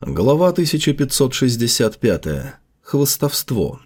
Глава 1565. Хвостовство.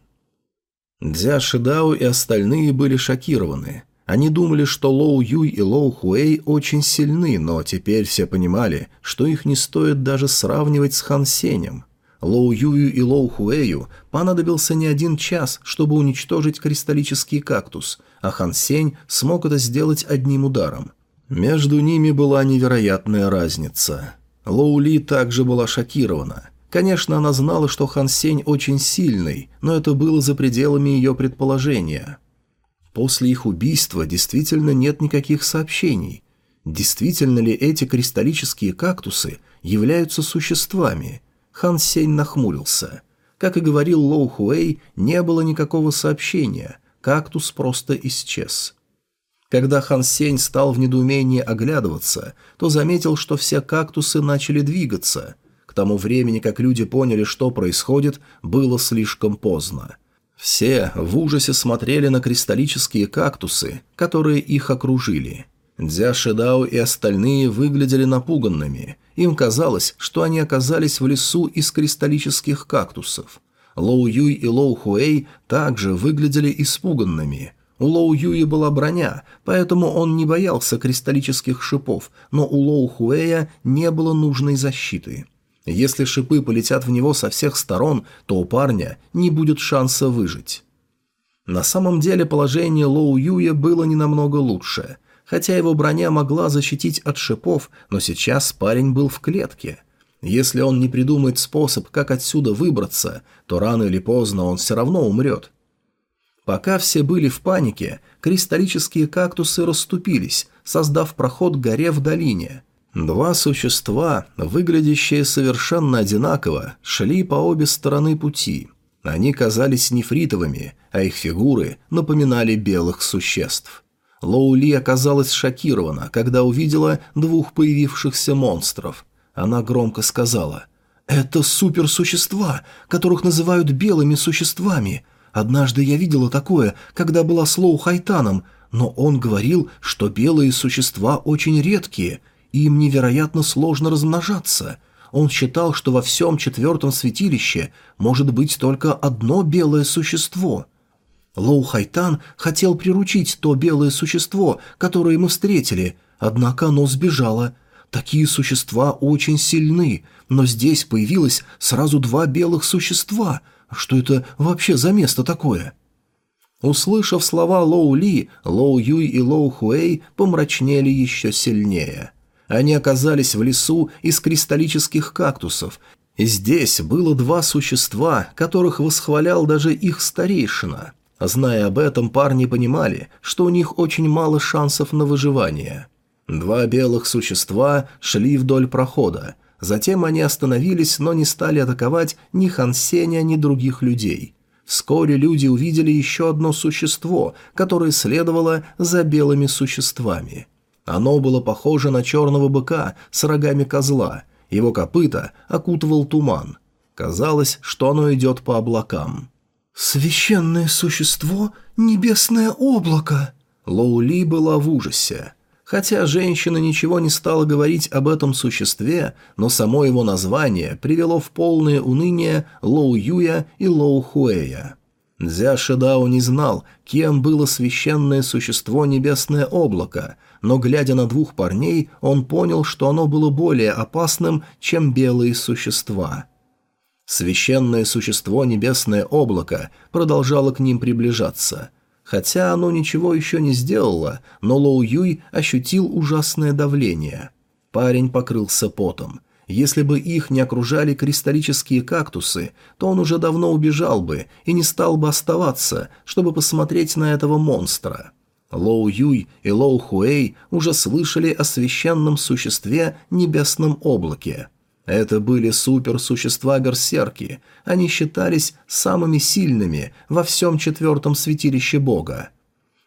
Дзя Шидао и остальные были шокированы. Они думали, что Лоу Юй и Лоу Хуэй очень сильны, но теперь все понимали, что их не стоит даже сравнивать с Хан Сенем. Лоу Юю и Лоу Хуэю понадобился не один час, чтобы уничтожить кристаллический кактус, а Хан Сень смог это сделать одним ударом. Между ними была невероятная разница – Лоу Ли также была шокирована. Конечно, она знала, что Хан Сень очень сильный, но это было за пределами ее предположения. После их убийства действительно нет никаких сообщений. Действительно ли эти кристаллические кактусы являются существами? Хан Сень нахмурился. Как и говорил Лоу Хуэй, не было никакого сообщения, кактус просто исчез. Когда Хан Сень стал в недоумении оглядываться, то заметил, что все кактусы начали двигаться. К тому времени, как люди поняли, что происходит, было слишком поздно. Все в ужасе смотрели на кристаллические кактусы, которые их окружили. Дзя Шидао и остальные выглядели напуганными. Им казалось, что они оказались в лесу из кристаллических кактусов. Лоу Юй и Лоу Хуэй также выглядели испуганными – у Лоу Юи была броня, поэтому он не боялся кристаллических шипов, но у Лоу Хуэя не было нужной защиты. Если шипы полетят в него со всех сторон, то у парня не будет шанса выжить. На самом деле положение Лоу Юя было не намного лучше. Хотя его броня могла защитить от шипов, но сейчас парень был в клетке. Если он не придумает способ, как отсюда выбраться, то рано или поздно он все равно умрет. Пока все были в панике, кристаллические кактусы расступились, создав проход к горе в долине. Два существа, выглядящие совершенно одинаково, шли по обе стороны пути. Они казались нефритовыми, а их фигуры напоминали белых существ. Лоули оказалась шокирована, когда увидела двух появившихся монстров. Она громко сказала «Это суперсущества, которых называют белыми существами. Однажды я видела такое, когда была с Лоу Хайтаном, но он говорил, что белые существа очень редкие, и им невероятно сложно размножаться. Он считал, что во всем четвертом святилище может быть только одно белое существо. Лоу Хайтан хотел приручить то белое существо, которое мы встретили, однако оно сбежало. Такие существа очень сильны, но здесь появилось сразу два белых существа – что это вообще за место такое?» Услышав слова Лоу Ли, Лоу Юй и Лоу Хуэй помрачнели еще сильнее. Они оказались в лесу из кристаллических кактусов, здесь было два существа, которых восхвалял даже их старейшина. Зная об этом, парни понимали, что у них очень мало шансов на выживание. Два белых существа шли вдоль прохода, Затем они остановились, но не стали атаковать ни Хан Сеня, ни других людей. Вскоре люди увидели еще одно существо, которое следовало за белыми существами. Оно было похоже на черного быка с рогами козла, его копыта окутывал туман. Казалось, что оно идет по облакам. «Священное существо — небесное облако!» Лоули была в ужасе. Хотя женщина ничего не стала говорить об этом существе, но само его название привело в полное уныние Лоу Юя и Лоу Хуэя. Дзя Шедао не знал, кем было священное существо Небесное Облако, но, глядя на двух парней, он понял, что оно было более опасным, чем белые существа. Священное существо Небесное Облако продолжало к ним приближаться – Хотя оно ничего еще не сделало, но Лоу Юй ощутил ужасное давление. Парень покрылся потом. Если бы их не окружали кристаллические кактусы, то он уже давно убежал бы и не стал бы оставаться, чтобы посмотреть на этого монстра. Лоу Юй и Лоу Хуэй уже слышали о священном существе небесном облаке. Это были суперсущества-берсерки, они считались самыми сильными во всем четвертом святилище бога.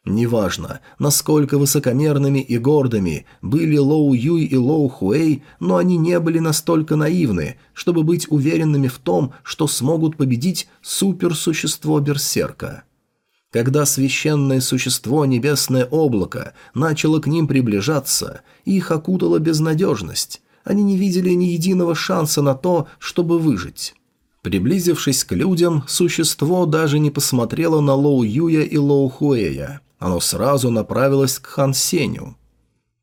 Неважно, насколько высокомерными и гордыми были Лоу Юй и Лоу Хуэй, но они не были настолько наивны, чтобы быть уверенными в том, что смогут победить суперсущество Берсерка. Когда священное существо Небесное Облако начало к ним приближаться, их окутала безнадежность. Они не видели ни единого шанса на то, чтобы выжить. Приблизившись к людям, существо даже не посмотрело на Лоу Юя и Лоу Хуэя. Оно сразу направилось к Хан Сеню.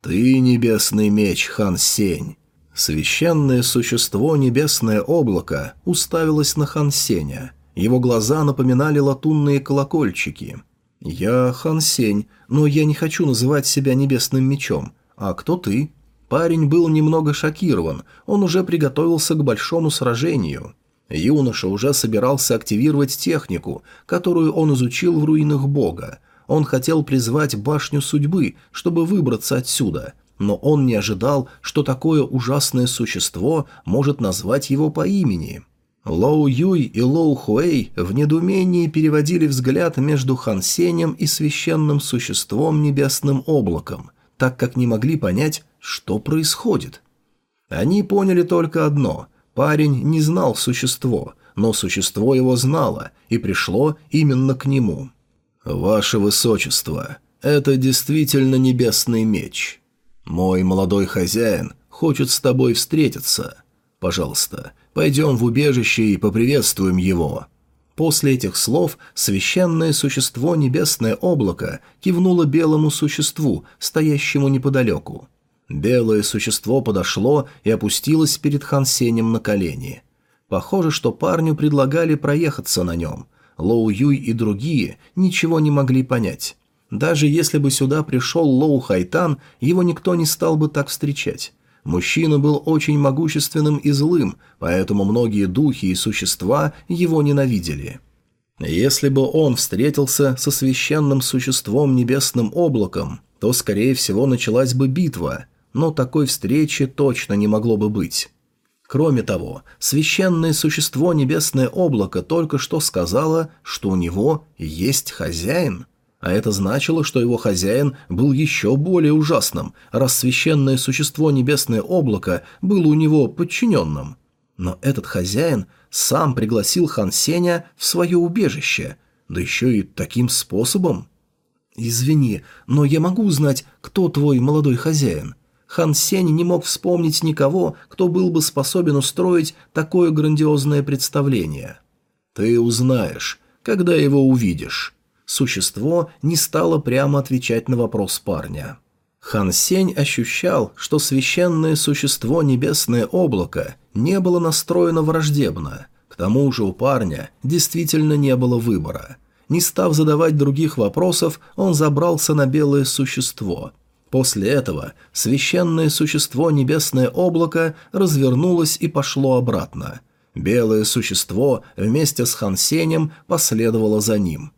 «Ты небесный меч, Хан Сень!» Священное существо Небесное Облако уставилось на Хан Сеня. Его глаза напоминали латунные колокольчики. «Я Хан Сень, но я не хочу называть себя Небесным Мечом. А кто ты?» Парень был немного шокирован, он уже приготовился к большому сражению. Юноша уже собирался активировать технику, которую он изучил в руинах бога. Он хотел призвать башню судьбы, чтобы выбраться отсюда, но он не ожидал, что такое ужасное существо может назвать его по имени. Лоу Юй и Лоу Хуэй в недоумении переводили взгляд между Хан Сенем и священным существом Небесным Облаком, так как не могли понять, что происходит. Они поняли только одно – Парень не знал существо, но существо его знало и пришло именно к нему. «Ваше Высочество, это действительно небесный меч. Мой молодой хозяин хочет с тобой встретиться. Пожалуйста, пойдем в убежище и поприветствуем его». После этих слов священное существо Небесное Облако кивнуло белому существу, стоящему неподалеку. Белое существо подошло и опустилось перед Хансенем на колени. Похоже, что парню предлагали проехаться на нем. Лоу Юй и другие ничего не могли понять. Даже если бы сюда пришел Лоу Хайтан, его никто не стал бы так встречать. Мужчина был очень могущественным и злым, поэтому многие духи и существа его ненавидели. Если бы он встретился со священным существом небесным облаком, то, скорее всего, началась бы битва, но такой встречи точно не могло бы быть. Кроме того, священное существо Небесное Облако только что сказала, что у него есть хозяин. А это значило, что его хозяин был еще более ужасным, раз священное существо Небесное Облако было у него подчиненным. Но этот хозяин сам пригласил Хан Сеня в свое убежище, да еще и таким способом. «Извини, но я могу узнать, кто твой молодой хозяин?» Хан Сень не мог вспомнить никого, кто был бы способен устроить такое грандиозное представление. «Ты узнаешь, когда его увидишь». Существо не стало прямо отвечать на вопрос парня. Хан Сень ощущал, что священное существо Небесное Облако не было настроено враждебно. К тому же у парня действительно не было выбора. Не став задавать других вопросов, он забрался на белое существо – После этого священное существо Небесное Облако развернулось и пошло обратно. Белое существо вместе с Хансенем последовало за ним.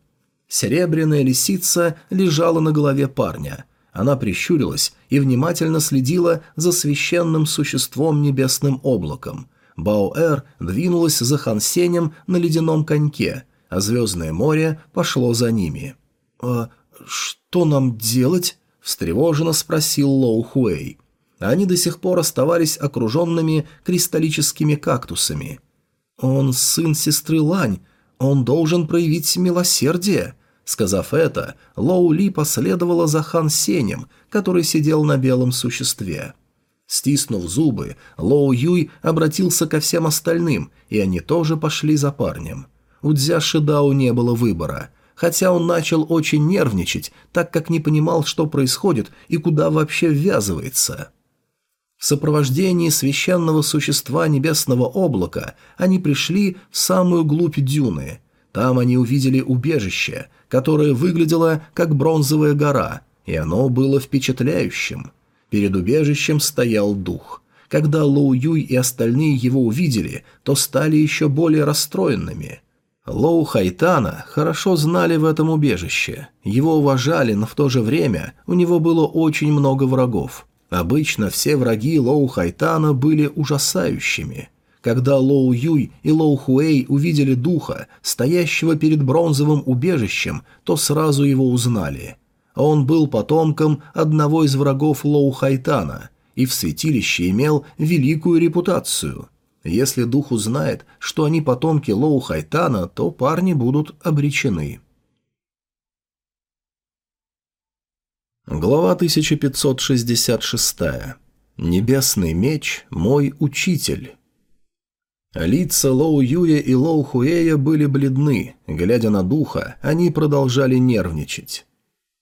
Серебряная лисица лежала на голове парня. Она прищурилась и внимательно следила за священным существом Небесным Облаком. Баоэр двинулась за Хансенем на ледяном коньке, а Звездное море пошло за ними. «А что нам делать?» встревоженно спросил Лоу Хуэй. Они до сих пор оставались окруженными кристаллическими кактусами. «Он сын сестры Лань, он должен проявить милосердие», Сказав это, Лоу Ли последовала за Хан Сенем, который сидел на белом существе. Стиснув зубы, Лоу Юй обратился ко всем остальным, и они тоже пошли за парнем. У Дзя Шидау не было выбора хотя он начал очень нервничать, так как не понимал, что происходит и куда вообще ввязывается. В сопровождении священного существа небесного облака они пришли в самую глубь дюны. Там они увидели убежище, которое выглядело как бронзовая гора, и оно было впечатляющим. Перед убежищем стоял дух. Когда Лоу Юй и остальные его увидели, то стали еще более расстроенными – Лоу Хайтана хорошо знали в этом убежище. Его уважали, но в то же время у него было очень много врагов. Обычно все враги Лоу Хайтана были ужасающими. Когда Лоу Юй и Лоу Хуэй увидели духа, стоящего перед бронзовым убежищем, то сразу его узнали. Он был потомком одного из врагов Лоу Хайтана и в святилище имел великую репутацию – если дух узнает, что они потомки Лоу Хайтана, то парни будут обречены. Глава 1566. Небесный меч – мой учитель. Лица Лоу Юя и Лоу Хуэя были бледны. Глядя на духа, они продолжали нервничать.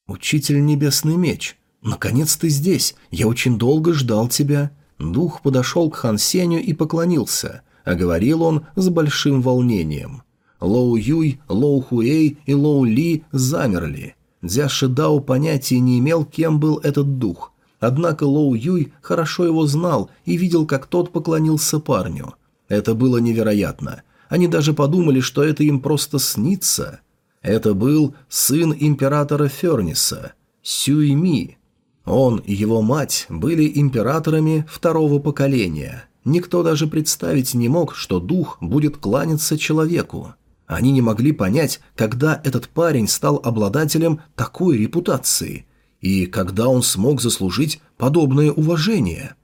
«Учитель Небесный Меч, наконец ты здесь. Я очень долго ждал тебя». Дух подошел к Хан Сеню и поклонился, а говорил он с большим волнением. Лоу Юй, Лоу Хуэй и Лоу Ли замерли. Дзя Шидао понятия не имел, кем был этот дух. Однако Лоу Юй хорошо его знал и видел, как тот поклонился парню – это было невероятно. Они даже подумали, что это им просто снится. Это был сын императора Ферниса, Сюйми. Он и его мать были императорами второго поколения. Никто даже представить не мог, что дух будет кланяться человеку. Они не могли понять, когда этот парень стал обладателем такой репутации и когда он смог заслужить подобное уважение –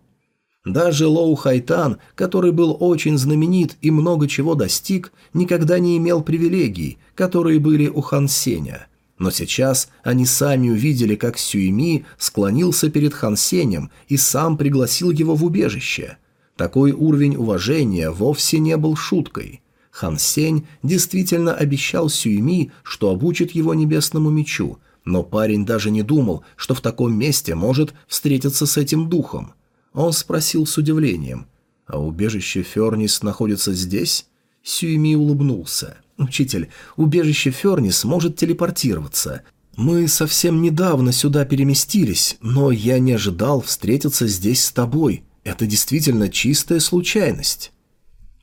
даже Лоу Хайтан, который был очень знаменит и много чего достиг, никогда не имел привилегий, которые были у Хан Сеня. Но сейчас они сами увидели, как Сюйми склонился перед Хан Сенем и сам пригласил его в убежище. Такой уровень уважения вовсе не был шуткой. Хан Сень действительно обещал Сюйми, что обучит его небесному мечу, но парень даже не думал, что в таком месте может встретиться с этим духом. Он спросил с удивлением. «А убежище Фернис находится здесь?» Сюйми улыбнулся. «Учитель, убежище Фернис может телепортироваться. Мы совсем недавно сюда переместились, но я не ожидал встретиться здесь с тобой. Это действительно чистая случайность».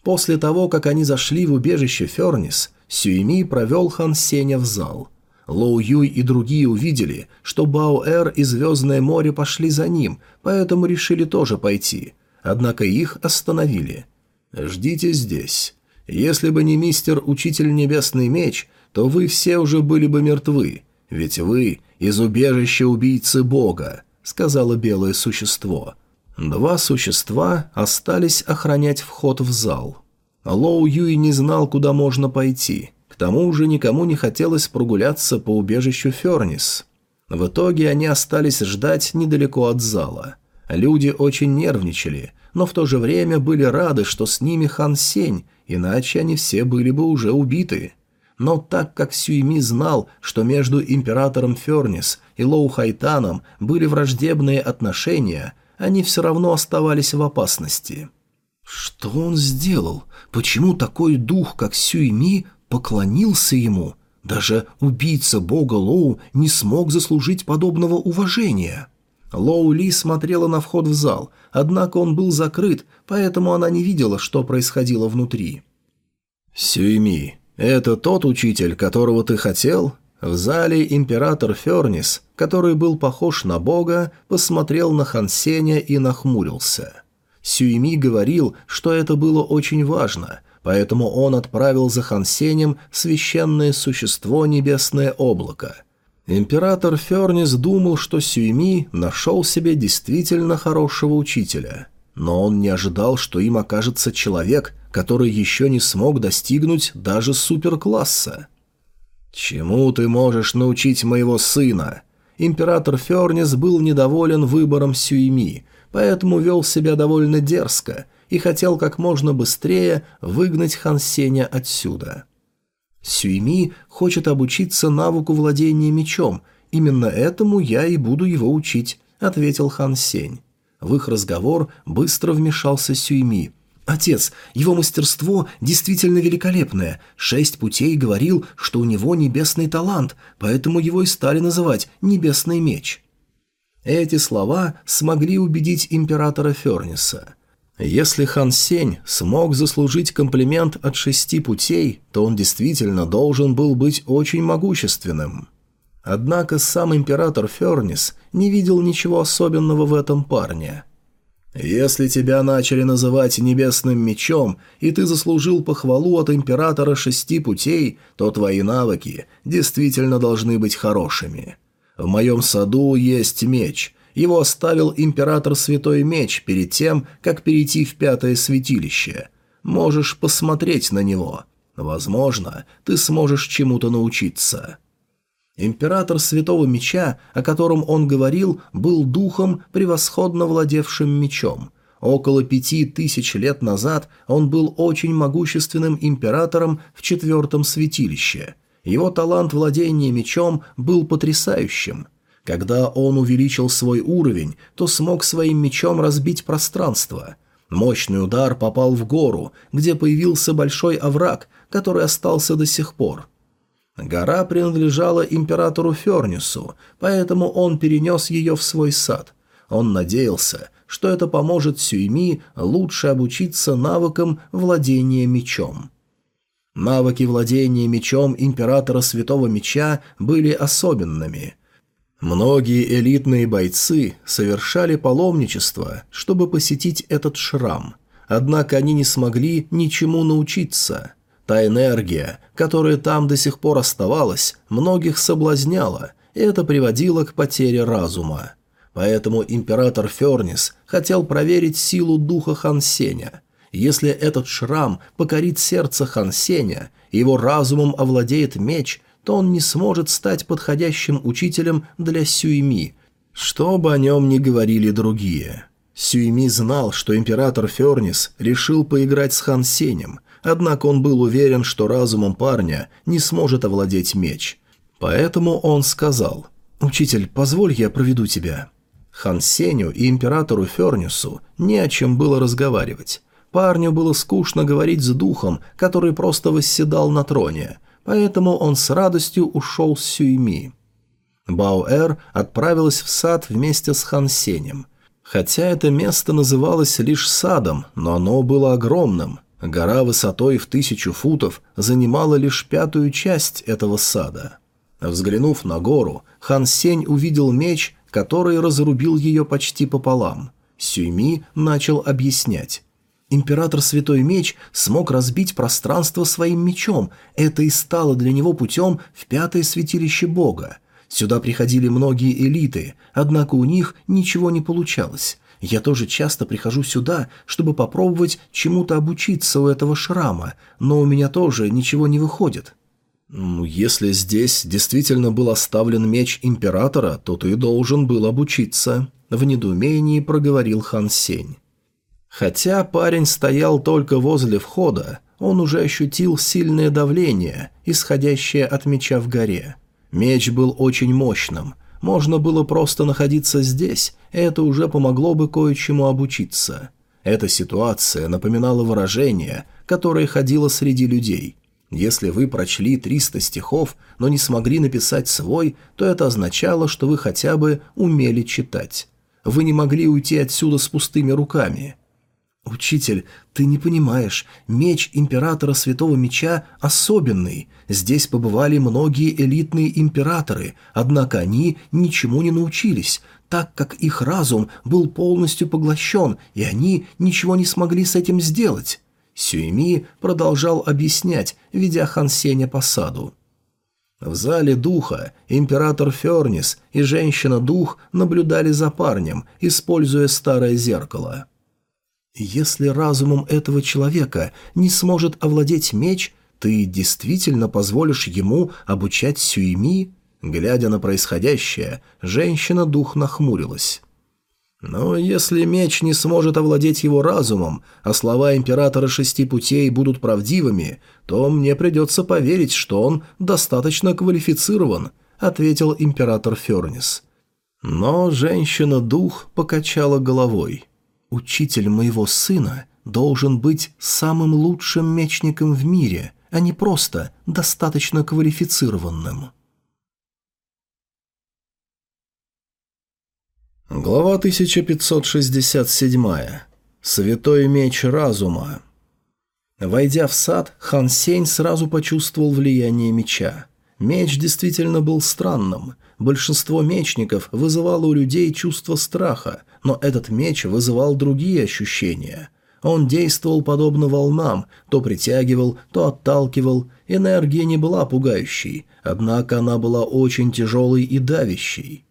После того, как они зашли в убежище Фернис, Сюйми провел Хан Сеня в зал – Лоу Юй и другие увидели, что Бао-Эр и Звездное море пошли за ним, поэтому решили тоже пойти. Однако их остановили. «Ждите здесь. Если бы не мистер Учитель Небесный Меч, то вы все уже были бы мертвы, ведь вы из убежища убийцы Бога», — сказала белое существо. Два существа остались охранять вход в зал. Лоу Юй не знал, куда можно пойти — к тому же никому не хотелось прогуляться по убежищу Фернис. В итоге они остались ждать недалеко от зала. Люди очень нервничали, но в то же время были рады, что с ними Хан Сень, иначе они все были бы уже убиты. Но так как Сюйми знал, что между императором Фернис и Лоу Хайтаном были враждебные отношения, они все равно оставались в опасности. Что он сделал? Почему такой дух, как Сюйми, поклонился ему. Даже убийца бога Лоу не смог заслужить подобного уважения. Лоу Ли смотрела на вход в зал, однако он был закрыт, поэтому она не видела, что происходило внутри. «Сюйми, это тот учитель, которого ты хотел?» В зале император Фернис, который был похож на бога, посмотрел на Хансеня и нахмурился. Сюйми говорил, что это было очень важно, поэтому он отправил за Хансенем священное существо Небесное Облако. Император Фернис думал, что Сюйми нашел себе действительно хорошего учителя, но он не ожидал, что им окажется человек, который еще не смог достигнуть даже суперкласса. «Чему ты можешь научить моего сына?» Император Фернис был недоволен выбором Сюйми, поэтому вел себя довольно дерзко и хотел как можно быстрее выгнать Хан Сеня отсюда. Сюйми хочет обучиться навыку владения мечом, именно этому я и буду его учить, ответил Хан Сень. В их разговор быстро вмешался Сюйми. «Отец, его мастерство действительно великолепное. Шесть путей говорил, что у него небесный талант, поэтому его и стали называть «небесный меч». Эти слова смогли убедить императора Ферниса. Если Хан Сень смог заслужить комплимент от шести путей, то он действительно должен был быть очень могущественным. Однако сам император Фернис не видел ничего особенного в этом парне. «Если тебя начали называть небесным мечом, и ты заслужил похвалу от императора шести путей, то твои навыки действительно должны быть хорошими. В моем саду есть меч, его оставил император Святой Меч перед тем, как перейти в Пятое Святилище. Можешь посмотреть на него. Возможно, ты сможешь чему-то научиться». Император Святого Меча, о котором он говорил, был духом, превосходно владевшим мечом. Около пяти тысяч лет назад он был очень могущественным императором в четвертом святилище. Его талант владения мечом был потрясающим. Когда он увеличил свой уровень, то смог своим мечом разбить пространство. Мощный удар попал в гору, где появился большой овраг, который остался до сих пор – Гора принадлежала императору Фернису, поэтому он перенес ее в свой сад. Он надеялся, что это поможет Сюйми лучше обучиться навыкам владения мечом. Навыки владения мечом императора Святого Меча были особенными. Многие элитные бойцы совершали паломничество, чтобы посетить этот шрам, однако они не смогли ничему научиться – Та энергия, которая там до сих пор оставалась, многих соблазняла, и это приводило к потере разума. Поэтому император Фернис хотел проверить силу духа Хансеня. Если этот шрам покорит сердце Хансеня, его разумом овладеет меч, то он не сможет стать подходящим учителем для Сюйми, что бы о нем ни говорили другие. Сюйми знал, что император Фернис решил поиграть с Хансенем, Однако он был уверен, что разумом парня не сможет овладеть меч. Поэтому он сказал «Учитель, позволь я проведу тебя». Хан Сеню и императору Фернюсу не о чем было разговаривать. Парню было скучно говорить с духом, который просто восседал на троне, поэтому он с радостью ушел с Сюйми. Баоэр отправилась в сад вместе с Хан Сенем. Хотя это место называлось лишь садом, но оно было огромным. Гора высотой в тысячу футов занимала лишь пятую часть этого сада. Взглянув на гору, Хан Сень увидел меч, который разрубил ее почти пополам. Сюйми начал объяснять. Император Святой Меч смог разбить пространство своим мечом, это и стало для него путем в пятое святилище Бога. Сюда приходили многие элиты, однако у них ничего не получалось. Я тоже часто прихожу сюда, чтобы попробовать чему-то обучиться у этого шрама, но у меня тоже ничего не выходит». «Ну, «Если здесь действительно был оставлен меч императора, то ты должен был обучиться», — в недоумении проговорил Хан Сень. Хотя парень стоял только возле входа, он уже ощутил сильное давление, исходящее от меча в горе. Меч был очень мощным — можно было просто находиться здесь, это уже помогло бы кое-чему обучиться. Эта ситуация напоминала выражение, которое ходило среди людей. Если вы прочли 300 стихов, но не смогли написать свой, то это означало, что вы хотя бы умели читать. Вы не могли уйти отсюда с пустыми руками – «Учитель, ты не понимаешь, меч императора Святого Меча особенный. Здесь побывали многие элитные императоры, однако они ничему не научились, так как их разум был полностью поглощен, и они ничего не смогли с этим сделать». Сюэми продолжал объяснять, ведя Хансеня по саду. В зале духа император Фернис и женщина-дух наблюдали за парнем, используя старое зеркало. Если разумом этого человека не сможет овладеть меч, ты действительно позволишь ему обучать Сюеми? Глядя на происходящее, женщина-дух нахмурилась. Но если меч не сможет овладеть его разумом, а слова императора шести путей будут правдивыми, то мне придется поверить, что он достаточно квалифицирован, ответил император Фернис. Но женщина-дух покачала головой. Учитель моего сына должен быть самым лучшим мечником в мире, а не просто достаточно квалифицированным. Глава 1567. Святой меч разума. Войдя в сад, Хан Сень сразу почувствовал влияние меча. Меч действительно был странным. Большинство мечников вызывало у людей чувство страха, но этот меч вызывал другие ощущения. Он действовал подобно волнам, то притягивал, то отталкивал. Энергия не была пугающей, однако она была очень тяжелой и давящей.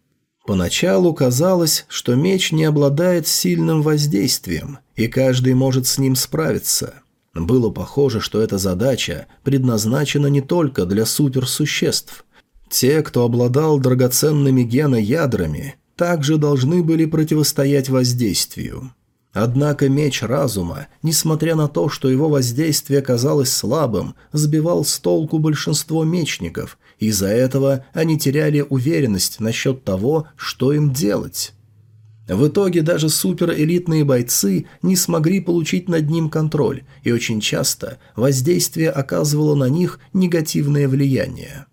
Поначалу казалось, что меч не обладает сильным воздействием, и каждый может с ним справиться. Было похоже, что эта задача предназначена не только для суперсуществ – Те, кто обладал драгоценными геноядрами, также должны были противостоять воздействию. Однако меч разума, несмотря на то, что его воздействие казалось слабым, сбивал с толку большинство мечников, и из-за этого они теряли уверенность насчет того, что им делать. В итоге даже суперэлитные бойцы не смогли получить над ним контроль, и очень часто воздействие оказывало на них негативное влияние.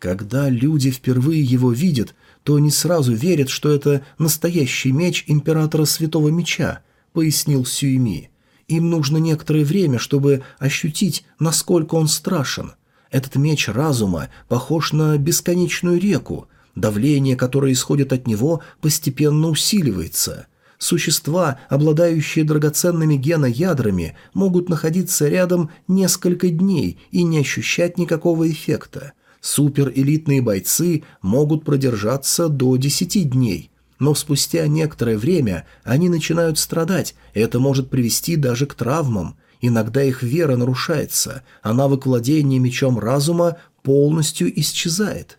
Когда люди впервые его видят, то не сразу верят, что это настоящий меч императора Святого Меча», — пояснил Сюйми. «Им нужно некоторое время, чтобы ощутить, насколько он страшен. Этот меч разума похож на бесконечную реку. Давление, которое исходит от него, постепенно усиливается». Существа, обладающие драгоценными геноядрами, могут находиться рядом несколько дней и не ощущать никакого эффекта. Суперэлитные бойцы могут продержаться до 10 дней, но спустя некоторое время они начинают страдать, это может привести даже к травмам. Иногда их вера нарушается, а навык владения мечом разума полностью исчезает.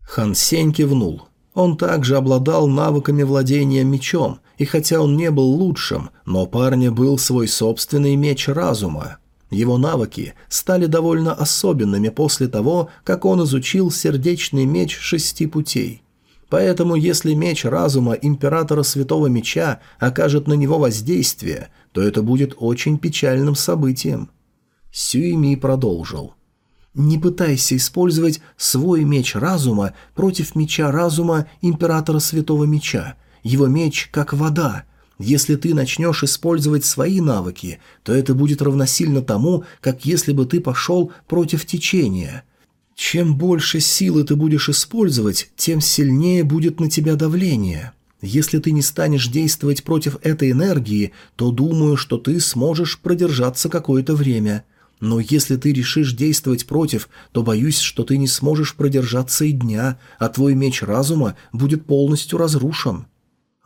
Хан Сень кивнул. Он также обладал навыками владения мечом, и хотя он не был лучшим, но парня был свой собственный меч разума. Его навыки стали довольно особенными после того, как он изучил сердечный меч шести путей. Поэтому если меч разума Императора Святого Меча окажет на него воздействие, то это будет очень печальным событием. Сюйми продолжил. «Не пытайся использовать свой меч разума против меча разума Императора Святого Меча. Его меч как вода, если ты начнешь использовать свои навыки, то это будет равносильно тому, как если бы ты пошел против течения. Чем больше силы ты будешь использовать, тем сильнее будет на тебя давление. Если ты не станешь действовать против этой энергии, то думаю, что ты сможешь продержаться какое-то время. Но если ты решишь действовать против, то боюсь, что ты не сможешь продержаться и дня, а твой меч разума будет полностью разрушен».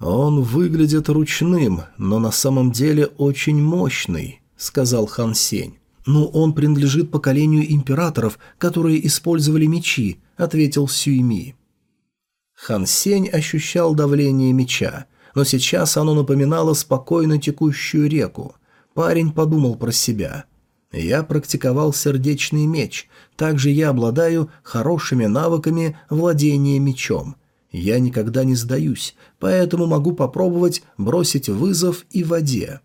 «Он выглядит ручным, но на самом деле очень мощный», — сказал Хан Сень. «Ну, он принадлежит поколению императоров, которые использовали мечи», — ответил Сюйми. Хан Сень ощущал давление меча, но сейчас оно напоминало спокойно текущую реку. Парень подумал про себя. «Я практиковал сердечный меч, также я обладаю хорошими навыками владения мечом». Я никогда не сдаюсь, поэтому могу попробовать бросить вызов и воде.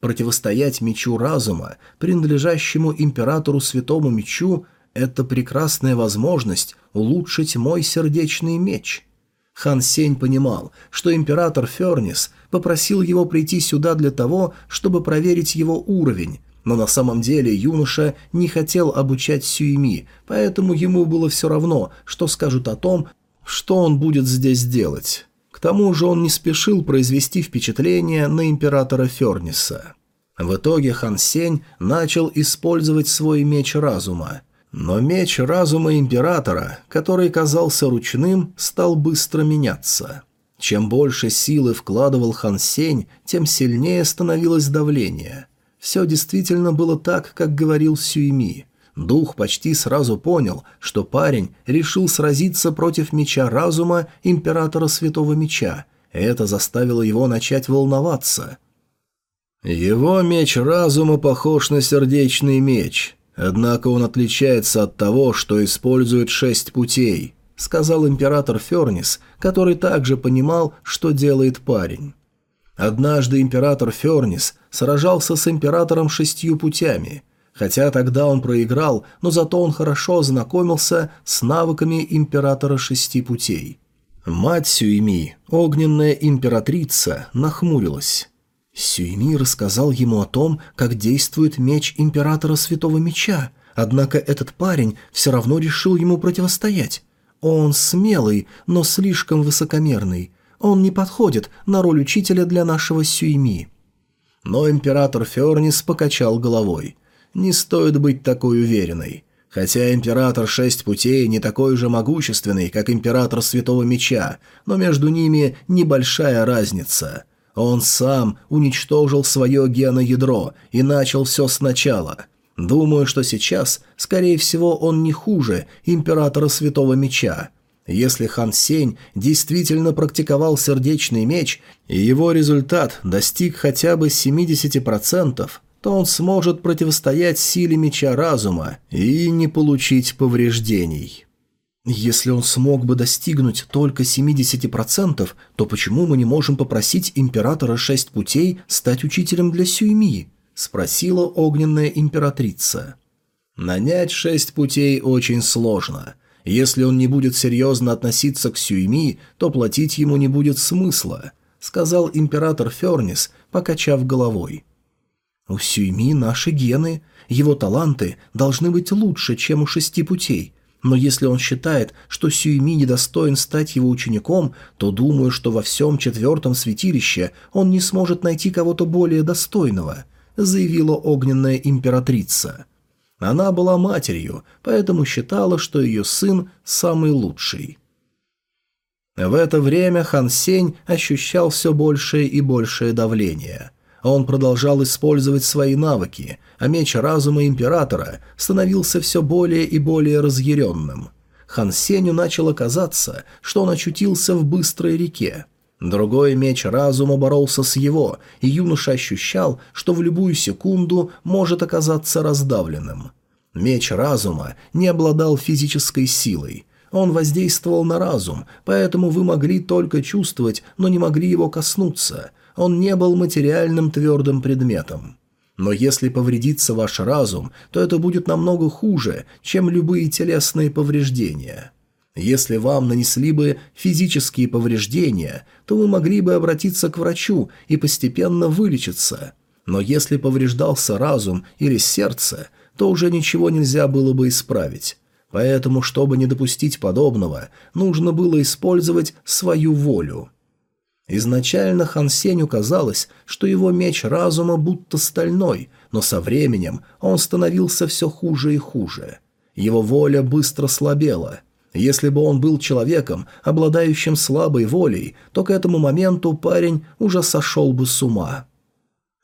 Противостоять мечу разума, принадлежащему императору Святому Мечу, это прекрасная возможность улучшить мой сердечный меч. Хан Сень понимал, что император Фернис попросил его прийти сюда для того, чтобы проверить его уровень, но на самом деле юноша не хотел обучать Сюйми, поэтому ему было все равно, что скажут о том, что он будет здесь делать? К тому же он не спешил произвести впечатление на императора Ферниса. В итоге Хан Сень начал использовать свой меч разума. Но меч разума императора, который казался ручным, стал быстро меняться. Чем больше силы вкладывал Хан Сень, тем сильнее становилось давление. Все действительно было так, как говорил Сюйми – Дух почти сразу понял, что парень решил сразиться против меча разума императора Святого Меча. Это заставило его начать волноваться. Его меч разума похож на сердечный меч, однако он отличается от того, что использует шесть путей, сказал император Фернис, который также понимал, что делает парень. Однажды император Фернис сражался с императором шестью путями – Хотя тогда он проиграл, но зато он хорошо ознакомился с навыками императора шести путей. Мать Сюйми, огненная императрица, нахмурилась. Сюйми рассказал ему о том, как действует меч императора Святого Меча, однако этот парень все равно решил ему противостоять. Он смелый, но слишком высокомерный. Он не подходит на роль учителя для нашего Сюйми. Но император Фернис покачал головой – не стоит быть такой уверенной. Хотя император Шесть Путей не такой же могущественный, как император Святого Меча, но между ними небольшая разница. Он сам уничтожил свое геноядро и начал все сначала. Думаю, что сейчас, скорее всего, он не хуже императора Святого Меча. Если Хан Сень действительно практиковал сердечный меч, и его результат достиг хотя бы 70%, то он сможет противостоять силе меча разума и не получить повреждений. Если он смог бы достигнуть только 70%, то почему мы не можем попросить императора шесть путей стать учителем для Сюйми? Спросила огненная императрица. Нанять шесть путей очень сложно – если он не будет серьезно относиться к Сюйми, то платить ему не будет смысла», — сказал император Фернис, покачав головой. «У Сюйми наши гены, его таланты должны быть лучше, чем у шести путей, но если он считает, что Сюйми недостоин стать его учеником, то думаю, что во всем четвертом святилище он не сможет найти кого-то более достойного», — заявила огненная императрица. Она была матерью, поэтому считала, что ее сын самый лучший. В это время Хан Сень ощущал все большее и большее давление. Он продолжал использовать свои навыки, а меч разума императора становился все более и более разъяренным. Хан Сенью начало казаться, что он очутился в быстрой реке. Другой меч разума боролся с его, и юноша ощущал, что в любую секунду может оказаться раздавленным. Меч разума не обладал физической силой. Он воздействовал на разум, поэтому вы могли только чувствовать, но не могли его коснуться. Он не был материальным твердым предметом. Но если повредится ваш разум, то это будет намного хуже, чем любые телесные повреждения. Если вам нанесли бы физические повреждения, то вы могли бы обратиться к врачу и постепенно вылечиться. Но если повреждался разум или сердце, то уже ничего нельзя было бы исправить. Поэтому, чтобы не допустить подобного, нужно было использовать свою волю. Изначально Хан Сеню казалось, что его меч разума будто стальной, но со временем он становился все хуже и хуже. Его воля быстро слабела – если бы он был человеком, обладающим слабой волей, то к этому моменту парень уже сошел бы с ума.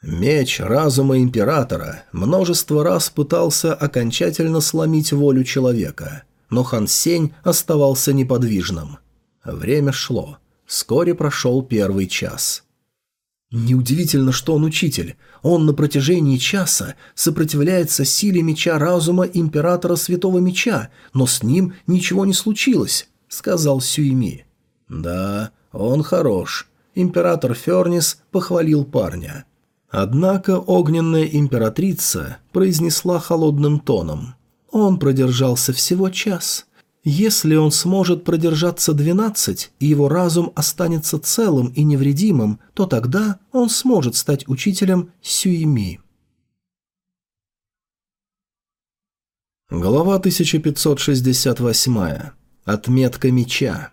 Меч разума императора множество раз пытался окончательно сломить волю человека, но Хан Сень оставался неподвижным. Время шло. Вскоре прошел первый час. Неудивительно, что он учитель. Он на протяжении часа сопротивляется силе меча разума императора Святого Меча, но с ним ничего не случилось, — сказал Сюйми. Да, он хорош. Император Фернис похвалил парня. Однако огненная императрица произнесла холодным тоном. Он продержался всего час. Если он сможет продержаться двенадцать, и его разум останется целым и невредимым, то тогда он сможет стать учителем Сюими. Глава 1568. Отметка меча.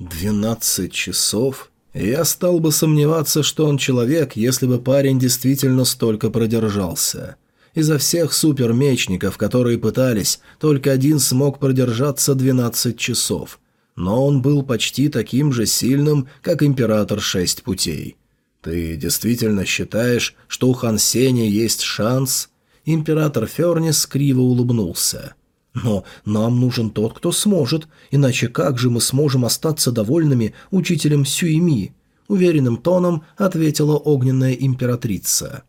«Двенадцать часов?» Я стал бы сомневаться, что он человек, если бы парень действительно столько продержался. Изо всех супермечников, которые пытались, только один смог продержаться 12 часов. Но он был почти таким же сильным, как Император Шесть Путей. «Ты действительно считаешь, что у Хан Сеня есть шанс?» Император Фернис криво улыбнулся. «Но нам нужен тот, кто сможет, иначе как же мы сможем остаться довольными учителем Сюими?» Уверенным тоном ответила огненная императрица.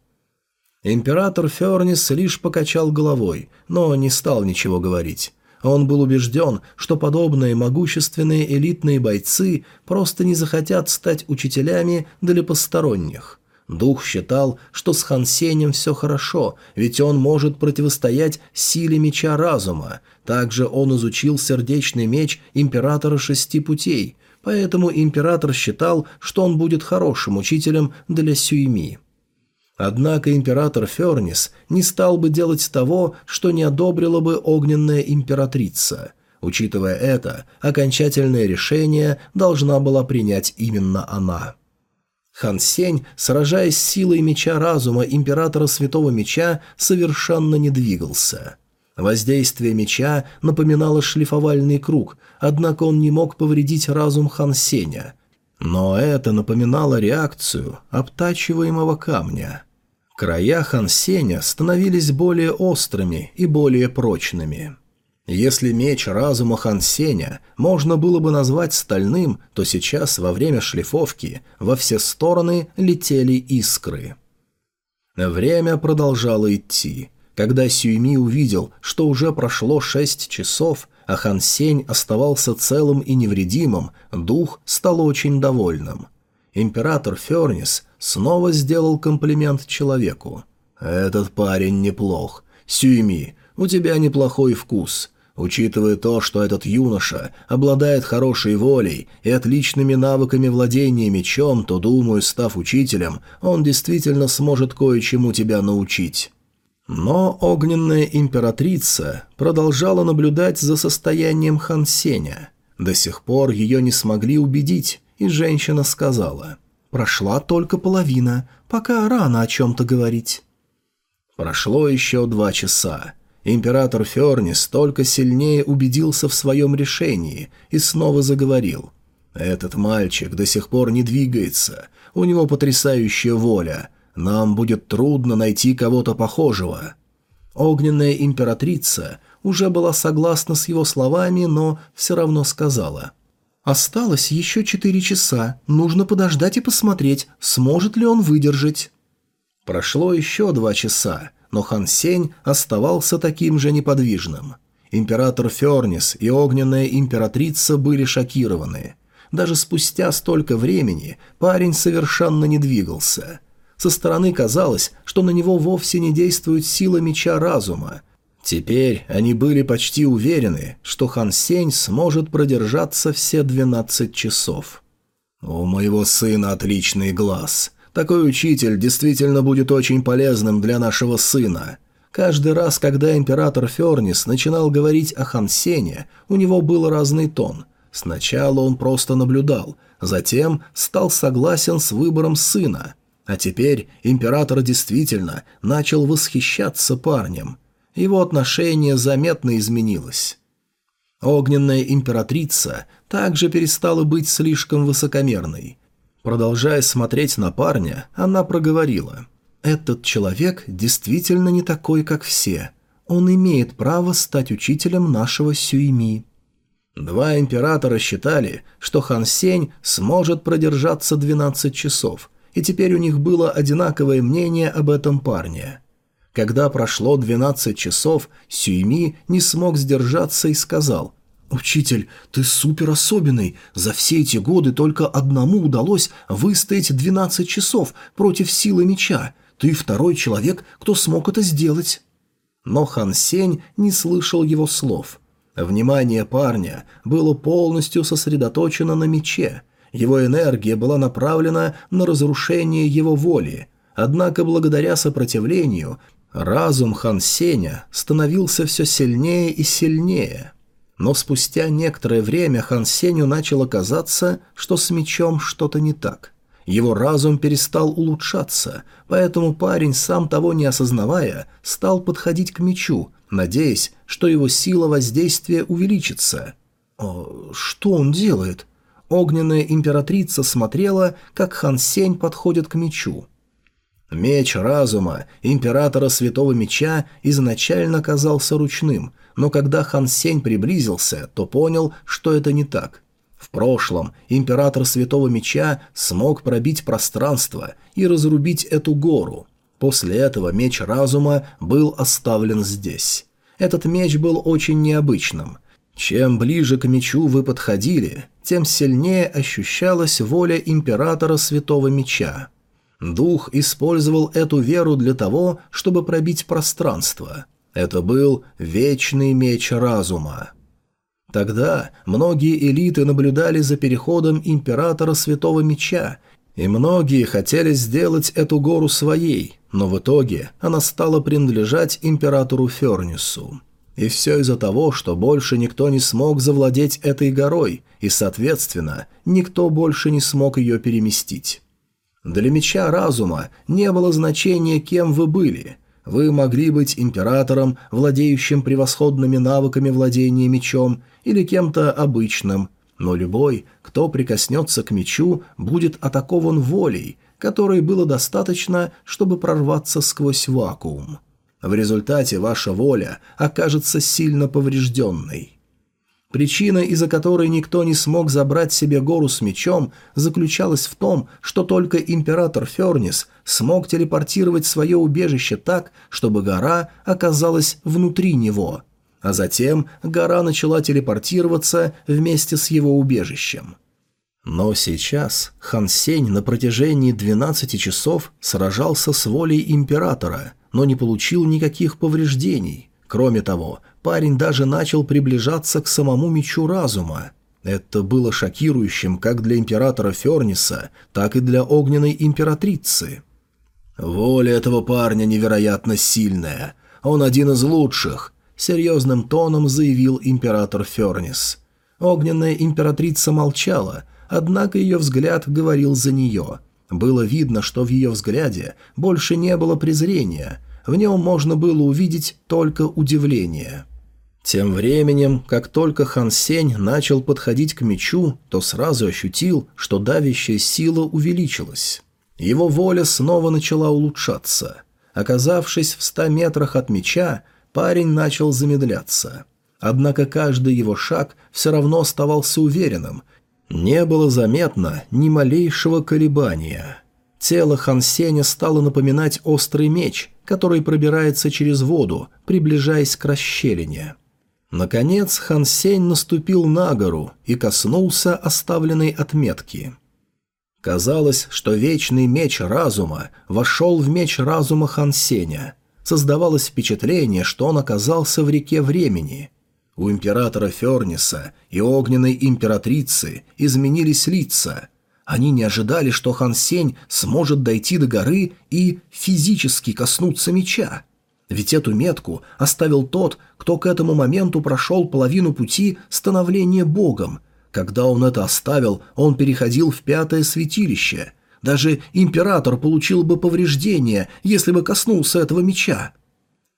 Император Фернис лишь покачал головой, но не стал ничего говорить. Он был убежден, что подобные могущественные элитные бойцы просто не захотят стать учителями для посторонних. Дух считал, что с Хансенем все хорошо, ведь он может противостоять силе меча разума. Также он изучил сердечный меч Императора Шести Путей, поэтому Император считал, что он будет хорошим учителем для Сюйми. Однако император Фернис не стал бы делать того, что не одобрила бы огненная императрица. Учитывая это, окончательное решение должна была принять именно она. Хан Сень, сражаясь с силой меча разума императора Святого Меча, совершенно не двигался. Воздействие меча напоминало шлифовальный круг, однако он не мог повредить разум Хан Сеня – но это напоминало реакцию обтачиваемого камня. Края Хансеня становились более острыми и более прочными. Если меч разума Хансеня можно было бы назвать стальным, то сейчас, во время шлифовки, во все стороны летели искры. Время продолжало идти. Когда Сюйми увидел, что уже прошло шесть часов, а Хан Сень оставался целым и невредимым, дух стал очень довольным. Император Фернис снова сделал комплимент человеку. «Этот парень неплох. Сюйми, у тебя неплохой вкус. Учитывая то, что этот юноша обладает хорошей волей и отличными навыками владения мечом, то, думаю, став учителем, он действительно сможет кое-чему тебя научить». Но огненная императрица продолжала наблюдать за состоянием Хансеня. До сих пор ее не смогли убедить, и женщина сказала, «Прошла только половина, пока рано о чем-то говорить». Прошло еще два часа. Император Фернис только сильнее убедился в своем решении и снова заговорил. «Этот мальчик до сих пор не двигается, у него потрясающая воля, нам будет трудно найти кого-то похожего». Огненная императрица уже была согласна с его словами, но все равно сказала. «Осталось еще четыре часа, нужно подождать и посмотреть, сможет ли он выдержать». Прошло еще два часа, но Хан Сень оставался таким же неподвижным. Император Фернис и огненная императрица были шокированы. Даже спустя столько времени парень совершенно не двигался – со стороны казалось, что на него вовсе не действует сила меча разума. Теперь они были почти уверены, что Хан Сень сможет продержаться все 12 часов. «У моего сына отличный глаз. Такой учитель действительно будет очень полезным для нашего сына». Каждый раз, когда император Фернис начинал говорить о Хан Сене, у него был разный тон. Сначала он просто наблюдал, затем стал согласен с выбором сына – а теперь император действительно начал восхищаться парнем. Его отношение заметно изменилось. Огненная императрица также перестала быть слишком высокомерной. Продолжая смотреть на парня, она проговорила. «Этот человек действительно не такой, как все. Он имеет право стать учителем нашего Сюйми». Два императора считали, что Хан Сень сможет продержаться 12 часов, и теперь у них было одинаковое мнение об этом парне. Когда прошло 12 часов, Сюйми не смог сдержаться и сказал «Учитель, ты супер особенный. За все эти годы только одному удалось выстоять 12 часов против силы меча. Ты второй человек, кто смог это сделать». Но Хан Сень не слышал его слов. Внимание парня было полностью сосредоточено на мече – его энергия была направлена на разрушение его воли, однако благодаря сопротивлению разум Хан Сеня становился все сильнее и сильнее. Но спустя некоторое время Хан Сеню начало казаться, что с мечом что-то не так. Его разум перестал улучшаться, поэтому парень, сам того не осознавая, стал подходить к мечу, надеясь, что его сила воздействия увеличится. «О, что он делает?» Огненная императрица смотрела, как Хан Сень подходит к мечу. Меч разума, императора Святого Меча, изначально казался ручным, но когда Хан Сень приблизился, то понял, что это не так. В прошлом император Святого Меча смог пробить пространство и разрубить эту гору. После этого меч разума был оставлен здесь. Этот меч был очень необычным. Чем ближе к мечу вы подходили, тем сильнее ощущалась воля императора Святого Меча. Дух использовал эту веру для того, чтобы пробить пространство. Это был вечный меч разума. Тогда многие элиты наблюдали за переходом императора Святого Меча, и многие хотели сделать эту гору своей, но в итоге она стала принадлежать императору Фернису. И все из-за того, что больше никто не смог завладеть этой горой, и, соответственно, никто больше не смог ее переместить. Для меча разума не было значения, кем вы были. Вы могли быть императором, владеющим превосходными навыками владения мечом, или кем-то обычным, но любой, кто прикоснется к мечу, будет атакован волей, которой было достаточно, чтобы прорваться сквозь вакуум. В результате ваша воля окажется сильно поврежденной. Причина, из-за которой никто не смог забрать себе гору с мечом, заключалась в том, что только император Фернис смог телепортировать свое убежище так, чтобы гора оказалась внутри него. А затем гора начала телепортироваться вместе с его убежищем. Но сейчас Хан Сень на протяжении 12 часов сражался с волей императора, но не получил никаких повреждений. Кроме того, парень даже начал приближаться к самому мечу разума. Это было шокирующим как для императора Ферниса, так и для огненной императрицы. «Воля этого парня невероятно сильная. Он один из лучших», — серьезным тоном заявил император Фернис. Огненная императрица молчала, однако ее взгляд говорил за нее. Было видно, что в ее взгляде больше не было презрения, в нем можно было увидеть только удивление. Тем временем, как только Хан Сень начал подходить к мечу, то сразу ощутил, что давящая сила увеличилась. Его воля снова начала улучшаться. Оказавшись в ста метрах от меча, парень начал замедляться. Однако каждый его шаг все равно оставался уверенным. Не было заметно ни малейшего колебания. Тело Хан Сеня стало напоминать острый меч, который пробирается через воду, приближаясь к расщелине. Наконец Хан Сень наступил на гору и коснулся оставленной отметки. Казалось, что вечный меч разума вошел в меч разума Хан Сеня. Создавалось впечатление, что он оказался в реке времени. У императора Ферниса и огненной императрицы изменились лица. Они не ожидали, что Хан Сень сможет дойти до горы и физически коснуться меча. Ведь эту метку оставил тот, кто к этому моменту прошел половину пути становления богом. Когда он это оставил, он переходил в пятое святилище. Даже император получил бы повреждения, если бы коснулся этого меча.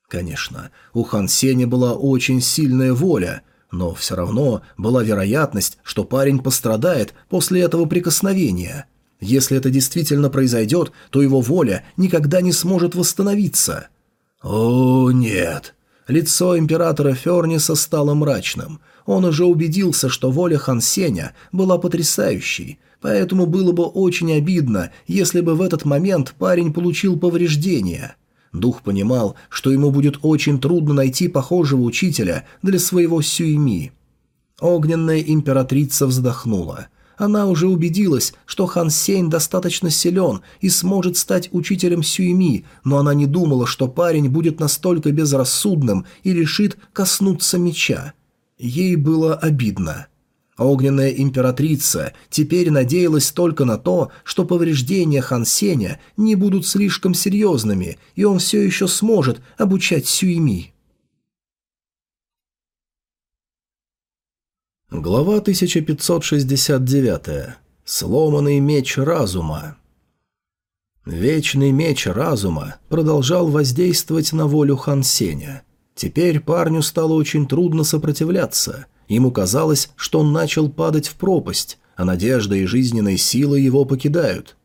Конечно, у Хан Сеня была очень сильная воля, но все равно была вероятность, что парень пострадает после этого прикосновения. Если это действительно произойдет, то его воля никогда не сможет восстановиться – «О, нет!» Лицо императора Ферниса стало мрачным. Он уже убедился, что воля Хан Сеня была потрясающей, поэтому было бы очень обидно, если бы в этот момент парень получил повреждения. Дух понимал, что ему будет очень трудно найти похожего учителя для своего Сюйми. Огненная императрица вздохнула. Она уже убедилась, что Хан Сень достаточно силен и сможет стать учителем Сюйми, но она не думала, что парень будет настолько безрассудным и решит коснуться меча. Ей было обидно. Огненная императрица теперь надеялась только на то, что повреждения Хан Сеня не будут слишком серьезными, и он все еще сможет обучать Сюйми. Глава 1569. Сломанный меч разума. Вечный меч разума продолжал воздействовать на волю Хан Сеня. Теперь парню стало очень трудно сопротивляться. Ему казалось, что он начал падать в пропасть, а надежда и жизненные силы его покидают.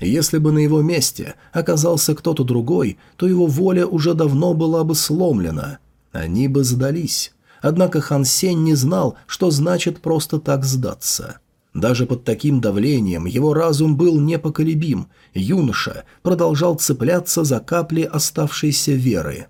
Если бы на его месте оказался кто-то другой, то его воля уже давно была бы сломлена. Они бы сдались. Однако Хан Сень не знал, что значит просто так сдаться. Даже под таким давлением его разум был непоколебим, юноша продолжал цепляться за капли оставшейся веры.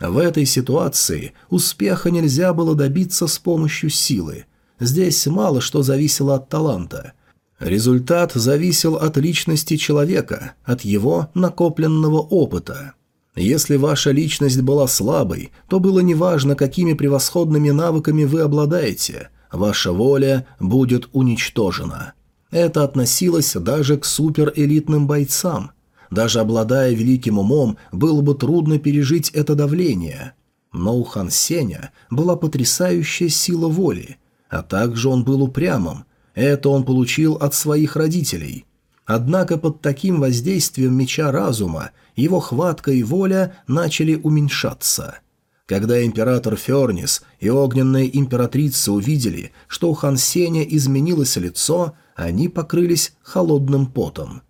В этой ситуации успеха нельзя было добиться с помощью силы. Здесь мало что зависело от таланта. Результат зависел от личности человека, от его накопленного опыта. Если ваша личность была слабой, то было неважно, какими превосходными навыками вы обладаете, ваша воля будет уничтожена. Это относилось даже к суперэлитным бойцам. Даже обладая великим умом, было бы трудно пережить это давление. Но у Хан Сеня была потрясающая сила воли, а также он был упрямым. Это он получил от своих родителей. Однако под таким воздействием меча разума его хватка и воля начали уменьшаться. Когда император Фернис и огненная императрица увидели, что у Хан Сеня изменилось лицо, они покрылись холодным потом.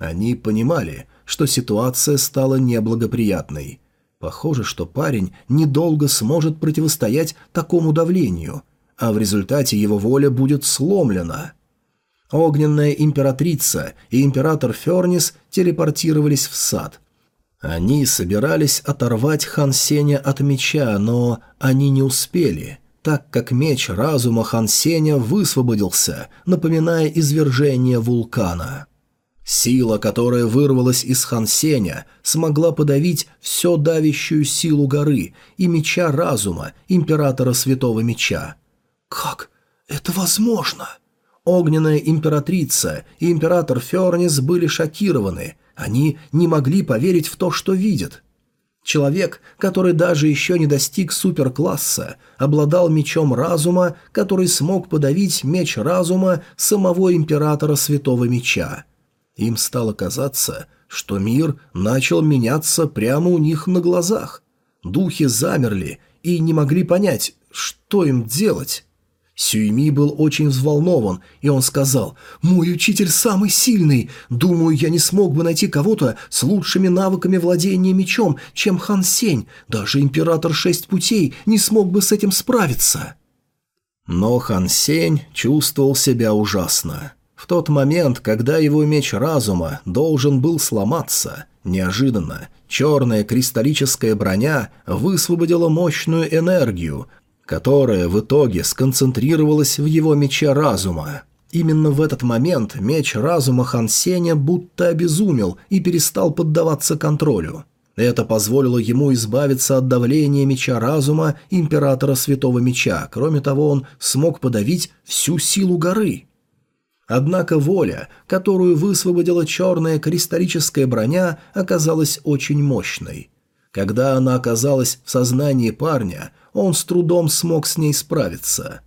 Они понимали, что ситуация стала неблагоприятной. Похоже, что парень недолго сможет противостоять такому давлению, а в результате его воля будет сломлена. Огненная императрица и император Фернис телепортировались в сад. Они собирались оторвать Хан Сеня от меча, но они не успели, так как меч разума Хан Сеня высвободился, напоминая извержение вулкана. Сила, которая вырвалась из Хан Сеня, смогла подавить все давящую силу горы и меча разума, императора Святого Меча. «Как это возможно?» Огненная императрица и император Фернис были шокированы. Они не могли поверить в то, что видят. Человек, который даже еще не достиг суперкласса, обладал мечом разума, который смог подавить меч разума самого императора Святого Меча. Им стало казаться, что мир начал меняться прямо у них на глазах. Духи замерли и не могли понять, что им делать. Сюйми был очень взволнован, и он сказал, «Мой учитель самый сильный. Думаю, я не смог бы найти кого-то с лучшими навыками владения мечом, чем Хан Сень. Даже император Шесть Путей не смог бы с этим справиться». Но Хан Сень чувствовал себя ужасно. В тот момент, когда его меч разума должен был сломаться, неожиданно черная кристаллическая броня высвободила мощную энергию, которая в итоге сконцентрировалась в его мече разума. Именно в этот момент меч разума Хан Сеня будто обезумел и перестал поддаваться контролю. Это позволило ему избавиться от давления меча разума императора Святого Меча. Кроме того, он смог подавить всю силу горы. Однако воля, которую высвободила черная кристаллическая броня, оказалась очень мощной. Когда она оказалась в сознании парня, он с трудом смог с ней справиться.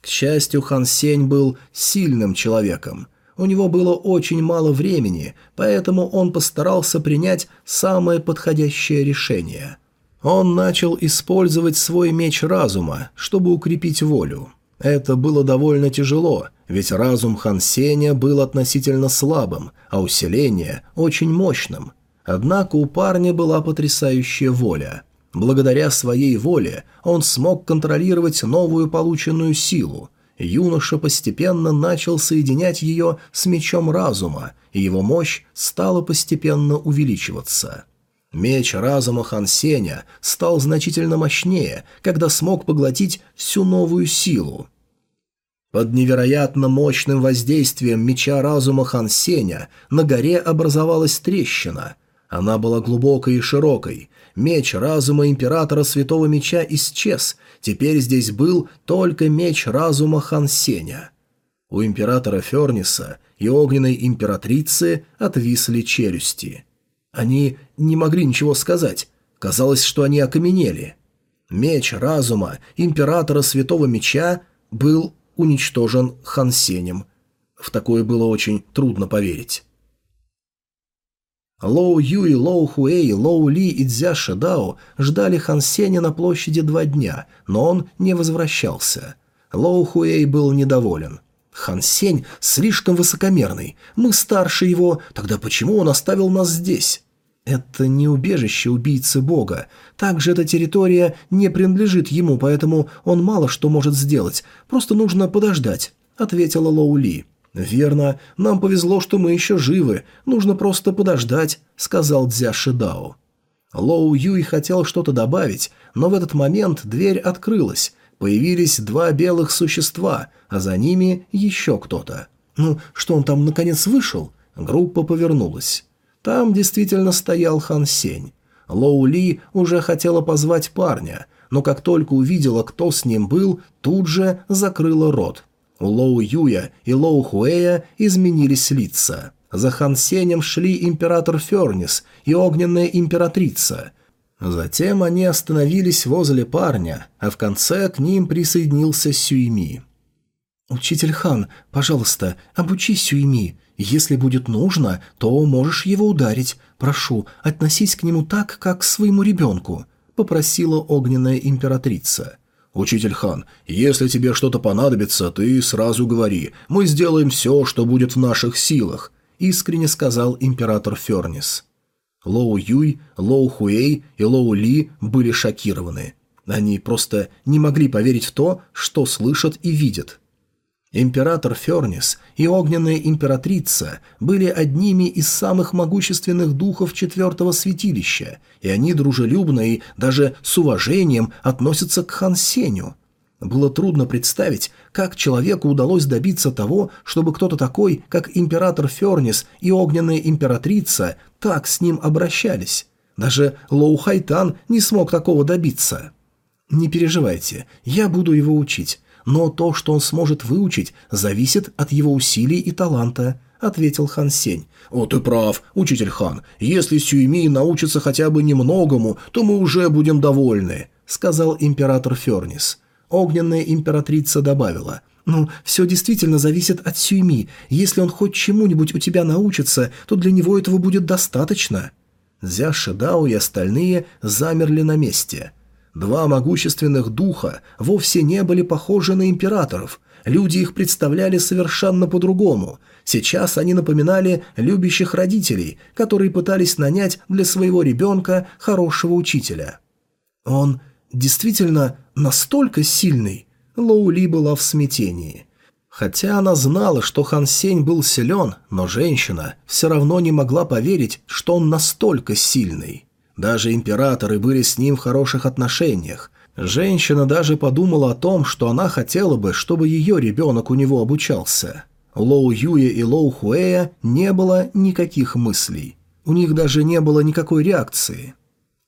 К счастью, Хан Сень был сильным человеком. У него было очень мало времени, поэтому он постарался принять самое подходящее решение. Он начал использовать свой меч разума, чтобы укрепить волю. Это было довольно тяжело, ведь разум Хан Сеня был относительно слабым, а усиление – очень мощным. Однако у парня была потрясающая воля – Благодаря своей воле он смог контролировать новую полученную силу. Юноша постепенно начал соединять ее с мечом разума, и его мощь стала постепенно увеличиваться. Меч разума Хан Сеня стал значительно мощнее, когда смог поглотить всю новую силу. Под невероятно мощным воздействием меча разума Хан Сеня на горе образовалась трещина. Она была глубокой и широкой, Меч разума императора Святого Меча исчез, теперь здесь был только меч разума Хан Сеня. У императора Ферниса и огненной императрицы отвисли челюсти. Они не могли ничего сказать, казалось, что они окаменели. Меч разума императора Святого Меча был уничтожен Хан Сенем. В такое было очень трудно поверить. Лоу Юй, Лоу Хуэй, Лоу Ли и Цзя Шидао ждали Хан Сеня на площади два дня, но он не возвращался. Лоу Хуэй был недоволен. «Хан Сень слишком высокомерный. Мы старше его, тогда почему он оставил нас здесь?» «Это не убежище убийцы бога. Также эта территория не принадлежит ему, поэтому он мало что может сделать. Просто нужно подождать», — ответила Лоу Ли. «Верно. Нам повезло, что мы еще живы. Нужно просто подождать», — сказал Дзя Шидао. Лоу Юй хотел что-то добавить, но в этот момент дверь открылась. Появились два белых существа, а за ними еще кто-то. «Ну, что он там наконец вышел?» Группа повернулась. Там действительно стоял Хан Сень. Лоу Ли уже хотела позвать парня, но как только увидела, кто с ним был, тут же закрыла рот. У Лоу Юя и Лоу Хуэя изменились лица. За Хан Сенем шли император Фернис и огненная императрица. Затем они остановились возле парня, а в конце к ним присоединился Сюйми. «Учитель Хан, пожалуйста, обучи Сюйми. Если будет нужно, то можешь его ударить. Прошу, относись к нему так, как к своему ребенку», — попросила огненная императрица. «Учитель Хан, если тебе что-то понадобится, ты сразу говори. Мы сделаем все, что будет в наших силах». – искренне сказал император Фернис. Лоу Юй, Лоу Хуэй и Лоу Ли были шокированы. Они просто не могли поверить в то, что слышат и видят. Император Фернис и огненная императрица были одними из самых могущественных духов четвертого святилища, и они дружелюбно и даже с уважением относятся к Хан Сеню. Было трудно представить, как человеку удалось добиться того, чтобы кто-то такой, как император Фернис и огненная императрица, так с ним обращались. Даже Лоу Хайтан не смог такого добиться. «Не переживайте, я буду его учить, но то, что он сможет выучить, зависит от его усилий и таланта», — ответил Хан Сень. «О, ты прав, учитель Хан. Если Сюйми научится хотя бы немногому, то мы уже будем довольны», — сказал император Фернис. Огненная императрица добавила. «Ну, все действительно зависит от Сюйми. Если он хоть чему-нибудь у тебя научится, то для него этого будет достаточно». Зя Шидао и остальные замерли на месте. Два могущественных духа вовсе не были похожи на императоров. Люди их представляли совершенно по-другому. Сейчас они напоминали любящих родителей, которые пытались нанять для своего ребенка хорошего учителя. Он действительно настолько сильный? Лоули была в смятении. Хотя она знала, что Хан Сень был силен, но женщина все равно не могла поверить, что он настолько сильный. Даже императоры были с ним в хороших отношениях. Женщина даже подумала о том, что она хотела бы, чтобы ее ребенок у него обучался. Лоу Юя и Лоу Хуэя не было никаких мыслей. У них даже не было никакой реакции.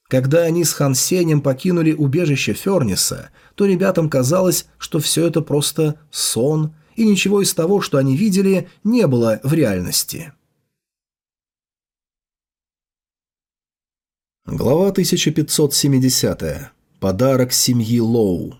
Когда они с Хан Сенем покинули убежище Ферниса, то ребятам казалось, что все это просто сон, и ничего из того, что они видели, не было в реальности. Глава 1570. Подарок семьи Лоу.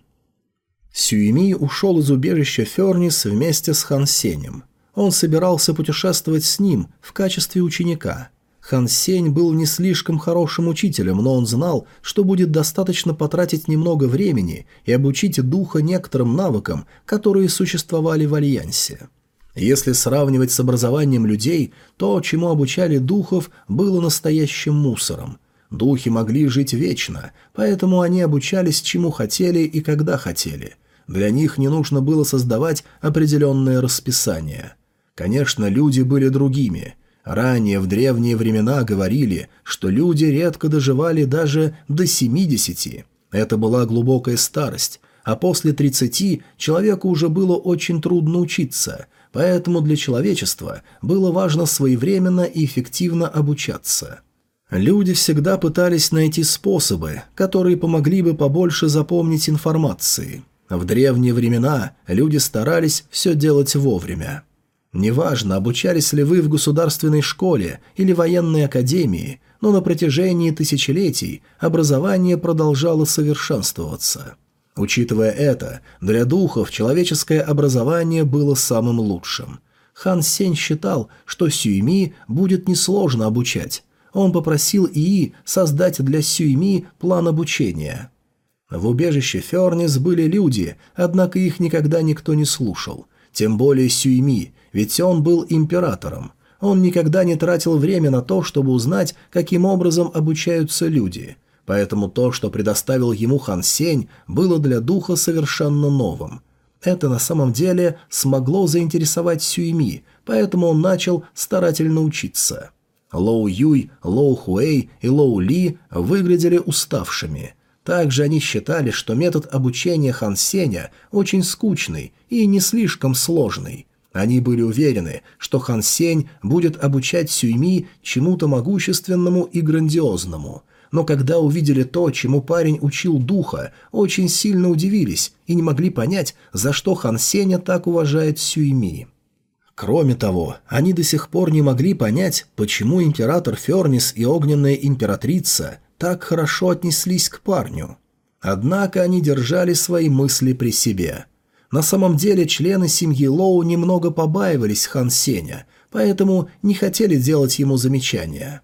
Сюеми ушел из убежища Фернис вместе с Хан Сенем. Он собирался путешествовать с ним в качестве ученика – Хан Сень был не слишком хорошим учителем, но он знал, что будет достаточно потратить немного времени и обучить духа некоторым навыкам, которые существовали в Альянсе. Если сравнивать с образованием людей, то, чему обучали духов, было настоящим мусором. Духи могли жить вечно, поэтому они обучались чему хотели и когда хотели. Для них не нужно было создавать определенное расписание. Конечно, люди были другими – Ранее в древние времена говорили, что люди редко доживали даже до 70. Это была глубокая старость, а после 30 человеку уже было очень трудно учиться, поэтому для человечества было важно своевременно и эффективно обучаться. Люди всегда пытались найти способы, которые помогли бы побольше запомнить информации. В древние времена люди старались все делать вовремя. Неважно, обучались ли вы в государственной школе или военной академии, но на протяжении тысячелетий образование продолжало совершенствоваться. Учитывая это, для духов человеческое образование было самым лучшим. Хан Сень считал, что Сюйми будет несложно обучать. Он попросил ИИ создать для Сюйми план обучения. В убежище Фернис были люди, однако их никогда никто не слушал. Тем более Сюйми, ведь он был императором. Он никогда не тратил время на то, чтобы узнать, каким образом обучаются люди. Поэтому то, что предоставил ему Хан Сень, было для духа совершенно новым. Это на самом деле смогло заинтересовать Сюйми, поэтому он начал старательно учиться. Лоу Юй, Лоу Хуэй и Лоу Ли выглядели уставшими. Также они считали, что метод обучения Хан Сеня очень скучный и не слишком сложный. Они были уверены, что Хан Сень будет обучать Сюйми чему-то могущественному и грандиозному. Но когда увидели то, чему парень учил духа, очень сильно удивились и не могли понять, за что Хан Сеня так уважает Сюйми. Кроме того, они до сих пор не могли понять, почему император Фернис и огненная императрица так хорошо отнеслись к парню. Однако они держали свои мысли при себе – на самом деле члены семьи Лоу немного побаивались Хан Сеня, поэтому не хотели делать ему замечания.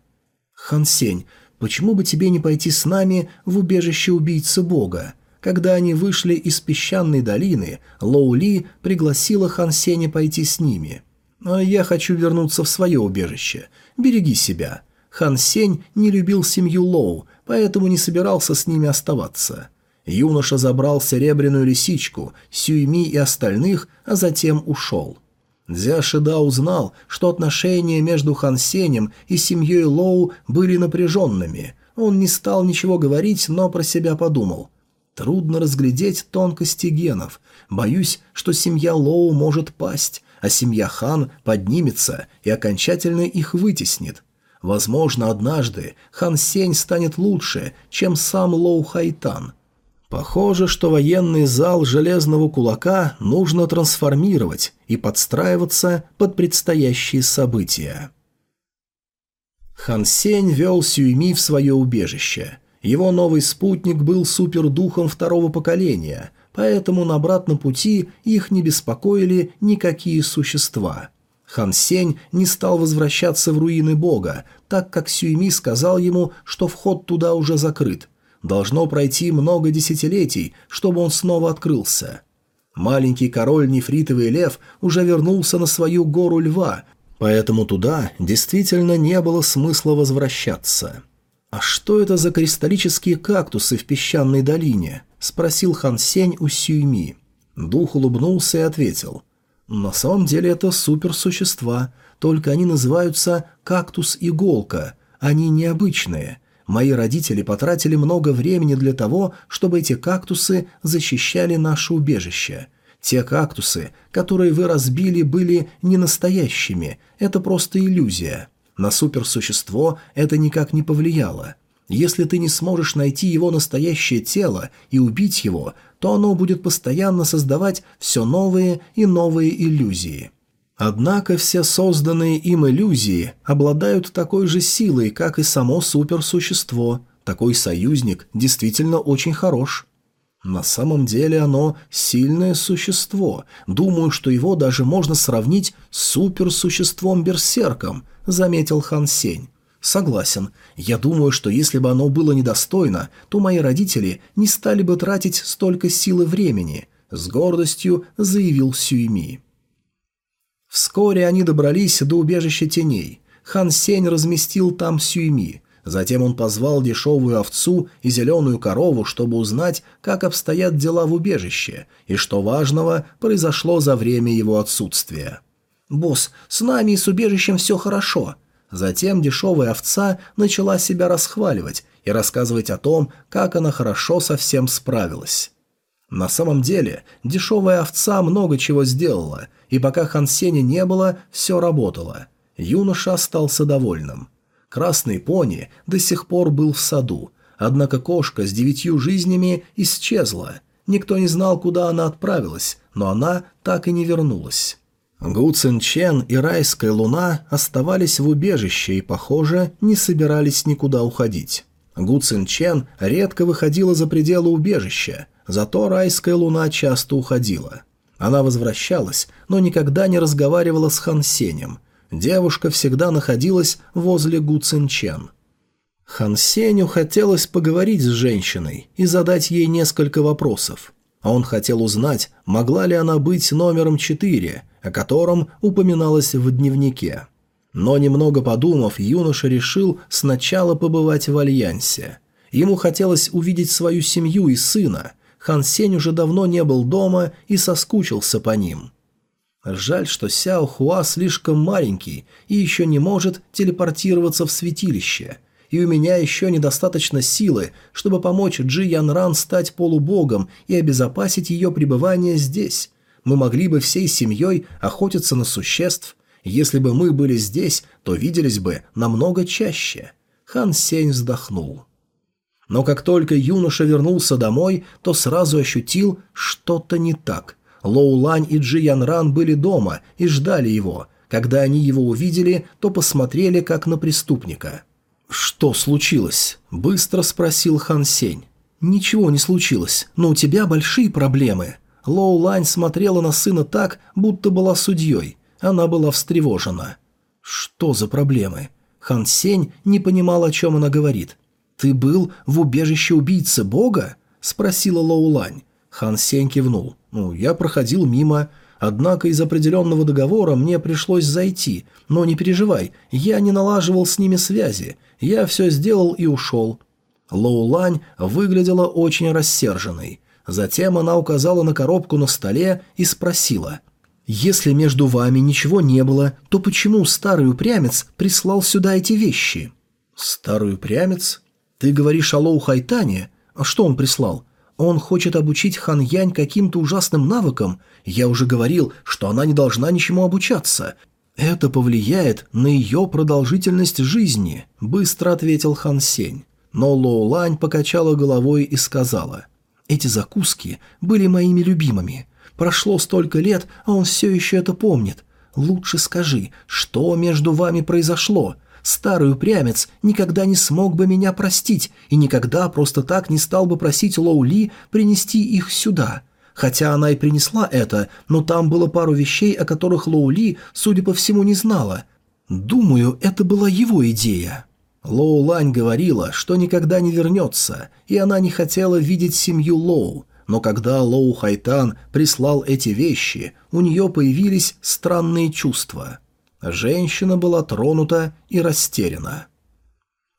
«Хан Сень, почему бы тебе не пойти с нами в убежище убийцы Бога?» Когда они вышли из песчаной долины, Лоу Ли пригласила Хан Сеня пойти с ними. А «Я хочу вернуться в свое убежище. Береги себя». Хан Сень не любил семью Лоу, поэтому не собирался с ними оставаться. Юноша забрал серебряную лисичку, Сюйми и остальных, а затем ушел. Дзя Шида узнал, что отношения между Хан Сенем и семьей Лоу были напряженными. Он не стал ничего говорить, но про себя подумал. Трудно разглядеть тонкости генов. Боюсь, что семья Лоу может пасть, а семья Хан поднимется и окончательно их вытеснит. Возможно, однажды Хан Сень станет лучше, чем сам Лоу Хайтан. Похоже, что военный зал Железного Кулака нужно трансформировать и подстраиваться под предстоящие события. Хан Сень вел Сюйми в свое убежище. Его новый спутник был супердухом второго поколения, поэтому на обратном пути их не беспокоили никакие существа. Хан Сень не стал возвращаться в руины бога, так как Сюйми сказал ему, что вход туда уже закрыт – Должно пройти много десятилетий, чтобы он снова открылся. Маленький король Нефритовый Лев уже вернулся на свою гору льва, поэтому туда действительно не было смысла возвращаться. «А что это за кристаллические кактусы в песчаной долине?» – спросил Хан Сень у Сюйми. Дух улыбнулся и ответил. «На самом деле это суперсущества, только они называются кактус-иголка, они необычные. Мои родители потратили много времени для того, чтобы эти кактусы защищали наше убежище. Те кактусы, которые вы разбили, были не настоящими, это просто иллюзия. На суперсущество это никак не повлияло. Если ты не сможешь найти его настоящее тело и убить его, то оно будет постоянно создавать все новые и новые иллюзии. Однако все созданные им иллюзии обладают такой же силой, как и само суперсущество. Такой союзник действительно очень хорош. На самом деле оно сильное существо. Думаю, что его даже можно сравнить с суперсуществом-берсерком, заметил Хан Сень. Согласен. Я думаю, что если бы оно было недостойно, то мои родители не стали бы тратить столько сил и времени, с гордостью заявил Сюйми. Вскоре они добрались до убежища теней. Хан Сень разместил там Сюйми. Затем он позвал дешевую овцу и зеленую корову, чтобы узнать, как обстоят дела в убежище и что важного произошло за время его отсутствия. «Босс, с нами и с убежищем все хорошо». Затем дешевая овца начала себя расхваливать и рассказывать о том, как она хорошо со всем справилась. На самом деле, дешевая овца много чего сделала, и пока Хан Сеня не было, все работало. Юноша остался довольным. Красный пони до сих пор был в саду, однако кошка с девятью жизнями исчезла. Никто не знал, куда она отправилась, но она так и не вернулась. Гу Цин Чен и Райская Луна оставались в убежище и, похоже, не собирались никуда уходить. Гу Цин Чен редко выходила за пределы убежища, Зато райская луна часто уходила. Она возвращалась, но никогда не разговаривала с Хан Сенем. Девушка всегда находилась возле Гу Цинчен. Хан Сеню хотелось поговорить с женщиной и задать ей несколько вопросов. А он хотел узнать, могла ли она быть номером 4, о котором упоминалось в дневнике. Но немного подумав, юноша решил сначала побывать в Альянсе. Ему хотелось увидеть свою семью и сына – Хан Сень уже давно не был дома и соскучился по ним. Жаль, что Сяо Хуа слишком маленький и еще не может телепортироваться в святилище. И у меня еще недостаточно силы, чтобы помочь Джи Ян Ран стать полубогом и обезопасить ее пребывание здесь. Мы могли бы всей семьей охотиться на существ. Если бы мы были здесь, то виделись бы намного чаще. Хан Сень вздохнул. Но как только юноша вернулся домой, то сразу ощутил что-то не так. Лоу Лань и Джи Ян Ран были дома и ждали его. Когда они его увидели, то посмотрели как на преступника. «Что случилось?» – быстро спросил Хан Сень. «Ничего не случилось, но у тебя большие проблемы». Лоу Лань смотрела на сына так, будто была судьей. Она была встревожена. «Что за проблемы?» Хан Сень не понимал, о чем она говорит. «Ты был в убежище убийцы бога?» – спросила Лоулань. Хан Сень кивнул. «Ну, я проходил мимо. Однако из определенного договора мне пришлось зайти, но не переживай, я не налаживал с ними связи, я все сделал и ушел». Лоу Лань выглядела очень рассерженной. Затем она указала на коробку на столе и спросила. «Если между вами ничего не было, то почему старый упрямец прислал сюда эти вещи?» «Старый упрямец? Ты говоришь о Лоу Хайтане? А что он прислал? Он хочет обучить Хан Янь каким-то ужасным навыкам. Я уже говорил, что она не должна ничему обучаться. Это повлияет на ее продолжительность жизни», – быстро ответил Хан Сень. Но Лоу Лань покачала головой и сказала, «Эти закуски были моими любимыми. Прошло столько лет, а он все еще это помнит. Лучше скажи, что между вами произошло?» Старый упрямец никогда не смог бы меня простить и никогда просто так не стал бы просить Лоу Ли принести их сюда. Хотя она и принесла это, но там было пару вещей, о которых Лоу Ли, судя по всему, не знала. Думаю, это была его идея. Лоу Лань говорила, что никогда не вернется, и она не хотела видеть семью Лоу, но когда Лоу Хайтан прислал эти вещи, у нее появились странные чувства – Женщина была тронута и растеряна.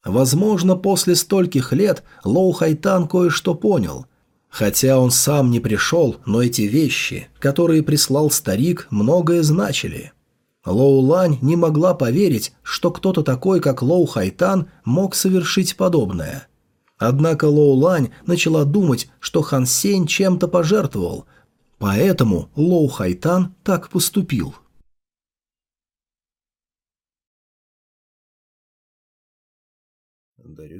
Возможно, после стольких лет Лоу Хайтан кое-что понял. Хотя он сам не пришел, но эти вещи, которые прислал старик, многое значили. Лоу Лань не могла поверить, что кто-то такой, как Лоу Хайтан, мог совершить подобное. Однако Лоу Лань начала думать, что Хан Сень чем-то пожертвовал, поэтому Лоу Хайтан так поступил.